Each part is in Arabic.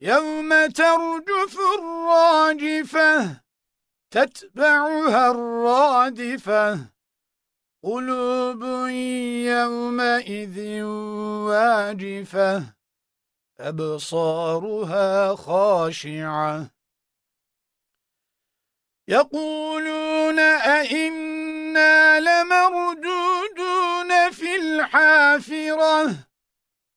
يوم ترجف الراجفة تتبعها الرادفة. قلوب يومئذ واجفة أبصارها خاشعة. يقولون أئنا لمردودون في الحافرة؟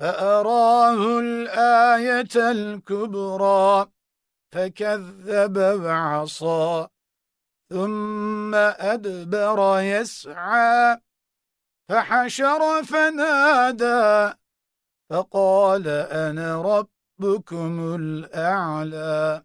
فأراه الآية الكبرى فكذب وعصى ثم أدبر يسعى فحشر فنادى فقال أنا ربكم الأعلى.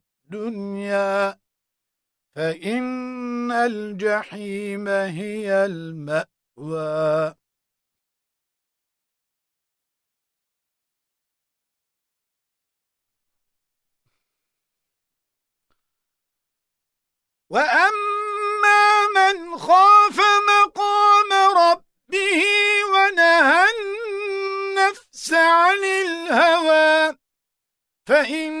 الدنيا فإن الجحيم هي المأوى. وأما من خاف مقام ربه ونهى النفس عن الهوى فإن